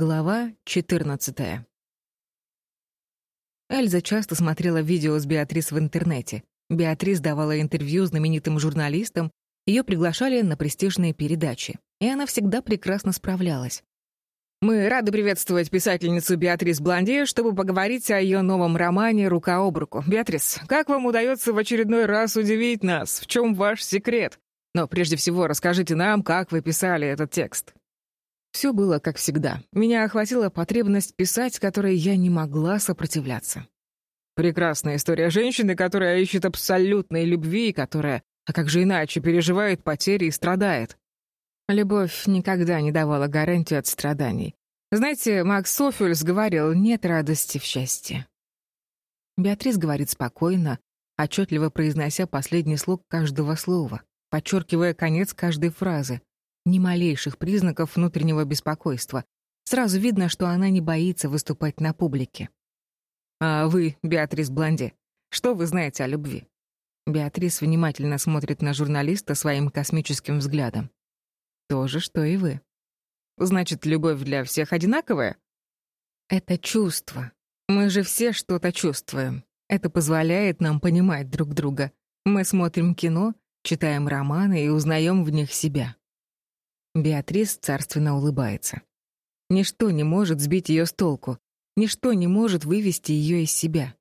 Глава 14. Эльза часто смотрела видео с Беатрис в интернете. Беатрис давала интервью знаменитым журналистам, ее приглашали на престижные передачи, и она всегда прекрасно справлялась. Мы рады приветствовать писательницу Беатрис Бланди, чтобы поговорить о ее новом романе «Рука об руку». Беатрис, как вам удается в очередной раз удивить нас? В чем ваш секрет? Но прежде всего расскажите нам, как вы писали этот текст. Все было как всегда. Меня охватила потребность писать, которой я не могла сопротивляться. Прекрасная история женщины, которая ищет абсолютной любви, которая, а как же иначе, переживает потери и страдает. Любовь никогда не давала гарантию от страданий. Знаете, Макс Софюльс говорил, нет радости в счастье. Беатрис говорит спокойно, отчетливо произнося последний слог каждого слова, подчеркивая конец каждой фразы. Ни малейших признаков внутреннего беспокойства. Сразу видно, что она не боится выступать на публике. «А вы, Беатрис Бланди, что вы знаете о любви?» Беатрис внимательно смотрит на журналиста своим космическим взглядом. «То же, что и вы». «Значит, любовь для всех одинаковая?» «Это чувство. Мы же все что-то чувствуем. Это позволяет нам понимать друг друга. Мы смотрим кино, читаем романы и узнаем в них себя. Беатрис царственно улыбается. Ничто не может сбить ее с толку, ничто не может вывести ее из себя.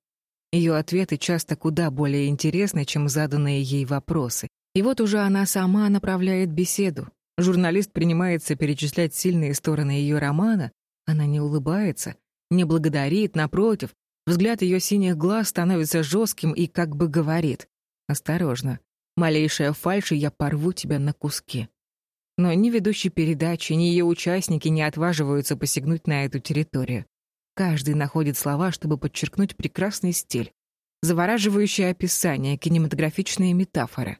Ее ответы часто куда более интересны, чем заданные ей вопросы. И вот уже она сама направляет беседу. Журналист принимается перечислять сильные стороны ее романа, она не улыбается, не благодарит, напротив, взгляд ее синих глаз становится жестким и как бы говорит «Осторожно, малейшая фальшь, и я порву тебя на куски». Но ни ведущий передачи, ни ее участники не отваживаются посягнуть на эту территорию. Каждый находит слова, чтобы подчеркнуть прекрасный стиль, завораживающее описание, кинематографичные метафоры.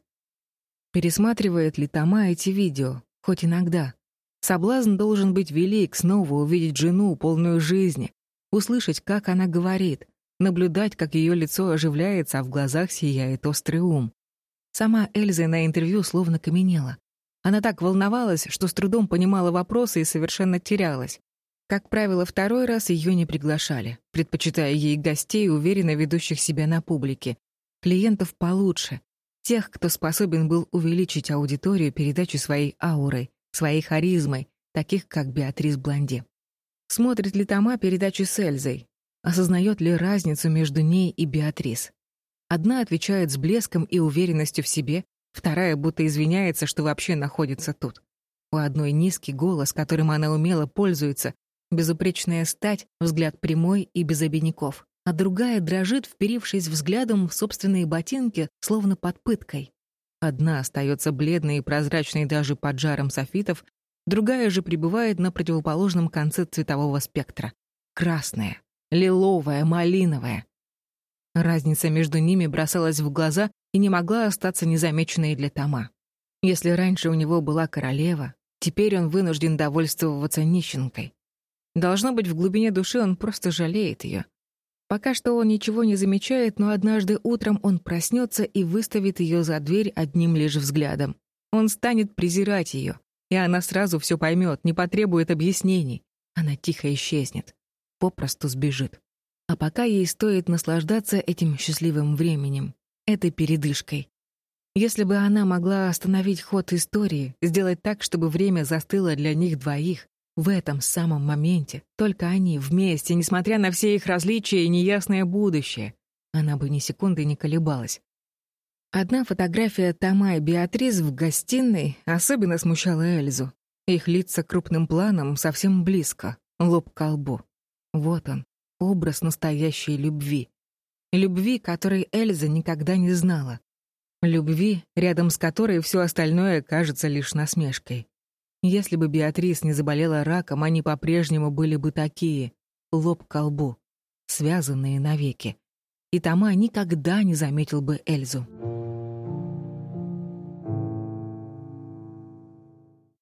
Пересматривает ли Тома эти видео? Хоть иногда. Соблазн должен быть велик снова увидеть жену, полную жизни, услышать, как она говорит, наблюдать, как ее лицо оживляется, а в глазах сияет острый ум. Сама Эльза на интервью словно каменела. Она так волновалась, что с трудом понимала вопросы и совершенно терялась. Как правило, второй раз ее не приглашали, предпочитая ей гостей, уверенно ведущих себя на публике. Клиентов получше. Тех, кто способен был увеличить аудиторию передачи своей аурой, своей харизмой, таких как Беатрис Бланди. Смотрит ли Тома передачи с Эльзой? Осознает ли разницу между ней и Беатрис? Одна отвечает с блеском и уверенностью в себе, Вторая будто извиняется, что вообще находится тут. У одной низкий голос, которым она умело пользуется, безупречная стать, взгляд прямой и без обиняков, а другая дрожит, вперившись взглядом в собственные ботинки, словно под пыткой. Одна остается бледной и прозрачной даже под жаром софитов, другая же пребывает на противоположном конце цветового спектра. Красная, лиловая, малиновая. Разница между ними бросалась в глаза и не могла остаться незамеченной для Тома. Если раньше у него была королева, теперь он вынужден довольствоваться нищенкой. Должно быть, в глубине души он просто жалеет ее. Пока что он ничего не замечает, но однажды утром он проснется и выставит ее за дверь одним лишь взглядом. Он станет презирать ее, и она сразу все поймет, не потребует объяснений. Она тихо исчезнет, попросту сбежит. А пока ей стоит наслаждаться этим счастливым временем, этой передышкой. Если бы она могла остановить ход истории, сделать так, чтобы время застыло для них двоих, в этом самом моменте, только они вместе, несмотря на все их различия и неясное будущее, она бы ни секунды не колебалась. Одна фотография Тома и Беатрис в гостиной особенно смущала Эльзу. Их лица крупным планом совсем близко, лоб к лбу. Вот он, образ настоящей любви. Любви, которой Эльза никогда не знала. Любви, рядом с которой все остальное кажется лишь насмешкой. Если бы Беатрис не заболела раком, они по-прежнему были бы такие, лоб к лбу, связанные навеки. И Тома никогда не заметил бы Эльзу.